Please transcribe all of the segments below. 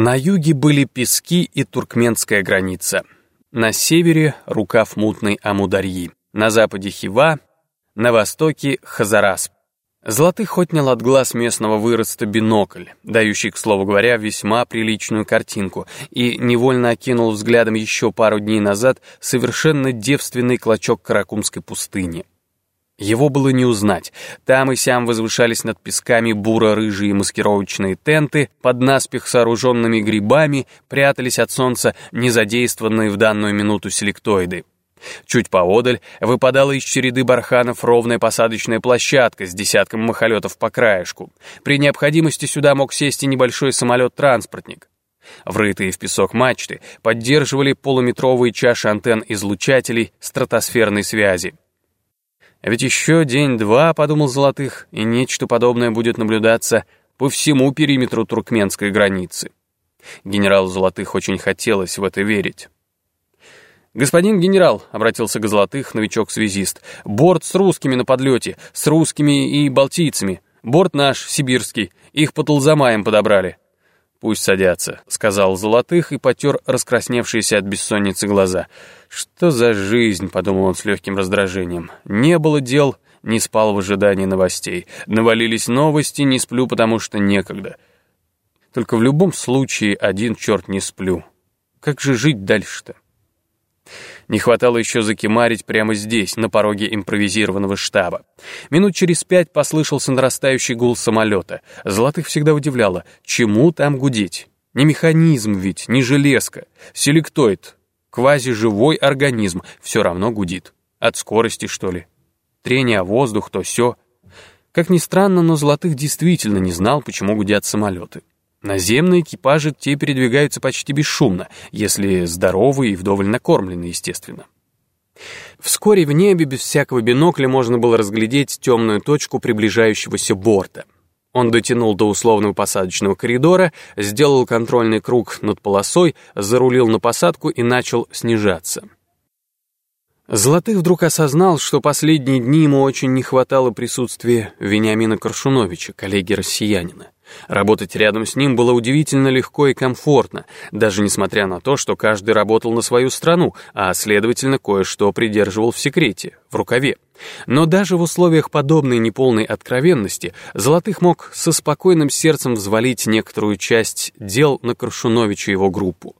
На юге были пески и туркменская граница. На севере — рукав мутной Амударьи. На западе — Хива, на востоке — Хазарасп. Золотых отнял от глаз местного выроста бинокль, дающий, к слову говоря, весьма приличную картинку, и невольно окинул взглядом еще пару дней назад совершенно девственный клочок Каракумской пустыни. Его было не узнать. Там и сям возвышались над песками буро-рыжие маскировочные тенты, под наспех сооруженными грибами прятались от солнца незадействованные в данную минуту селектоиды. Чуть поодаль выпадала из череды барханов ровная посадочная площадка с десятком махолетов по краешку. При необходимости сюда мог сесть и небольшой самолет-транспортник. Врытые в песок мачты поддерживали полуметровые чаши антенн излучателей стратосферной связи. А ведь еще день-два, подумал Золотых, и нечто подобное будет наблюдаться по всему периметру туркменской границы. Генералу Золотых очень хотелось в это верить. «Господин генерал», — обратился к Золотых новичок-связист, «борт с русскими на подлете, с русскими и балтийцами. Борт наш, сибирский, их по Толзамаям подобрали». «Пусть садятся», — сказал Золотых и потер раскрасневшиеся от бессонницы глаза. «Что за жизнь?» — подумал он с легким раздражением. «Не было дел, не спал в ожидании новостей. Навалились новости, не сплю, потому что некогда. Только в любом случае один черт не сплю. Как же жить дальше-то?» Не хватало еще закимарить прямо здесь, на пороге импровизированного штаба. Минут через пять послышался нарастающий гул самолета. Золотых всегда удивляло, чему там гудеть? Не механизм ведь, не железка. Селектоид, квазиживой организм, все равно гудит. От скорости, что ли? Трение о воздух, то все. Как ни странно, но Золотых действительно не знал, почему гудят самолеты. Наземные экипажи те передвигаются почти бесшумно, если здоровы и вдоволь накормлены, естественно. Вскоре в небе без всякого бинокля можно было разглядеть темную точку приближающегося борта. Он дотянул до условного посадочного коридора, сделал контрольный круг над полосой, зарулил на посадку и начал снижаться. Золотых вдруг осознал, что последние дни ему очень не хватало присутствия Вениамина Коршуновича, коллеги-россиянина. Работать рядом с ним было удивительно легко и комфортно, даже несмотря на то, что каждый работал на свою страну, а, следовательно, кое-что придерживал в секрете, в рукаве. Но даже в условиях подобной неполной откровенности Золотых мог со спокойным сердцем взвалить некоторую часть дел на Коршуновича и его группу.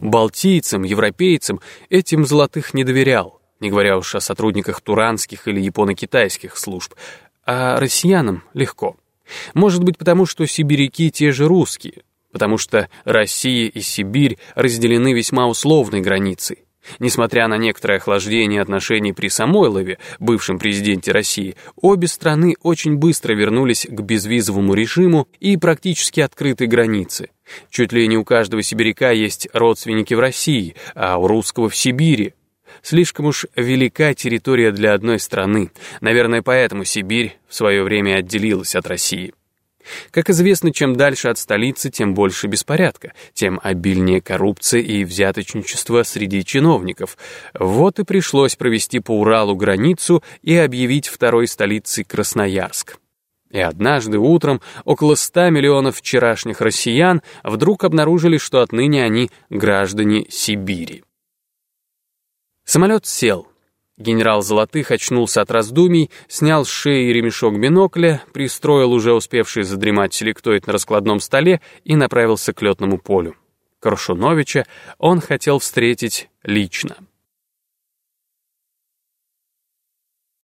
Балтийцам, европейцам этим Золотых не доверял, не говоря уж о сотрудниках туранских или японо-китайских служб, а россиянам легко. Может быть, потому что сибиряки те же русские, потому что Россия и Сибирь разделены весьма условной границей. Несмотря на некоторое охлаждение отношений при Самойлове, бывшем президенте России, обе страны очень быстро вернулись к безвизовому режиму и практически открытой границе. Чуть ли не у каждого сибиряка есть родственники в России, а у русского в Сибири. Слишком уж велика территория для одной страны. Наверное, поэтому Сибирь в свое время отделилась от России. Как известно, чем дальше от столицы, тем больше беспорядка, тем обильнее коррупция и взяточничество среди чиновников. Вот и пришлось провести по Уралу границу и объявить второй столицей Красноярск. И однажды утром около ста миллионов вчерашних россиян вдруг обнаружили, что отныне они граждане Сибири. Самолет сел. Генерал Золотых очнулся от раздумий, снял с шеи ремешок бинокля, пристроил уже успевший задремать селектоид на раскладном столе и направился к летному полю. Коршуновича он хотел встретить лично.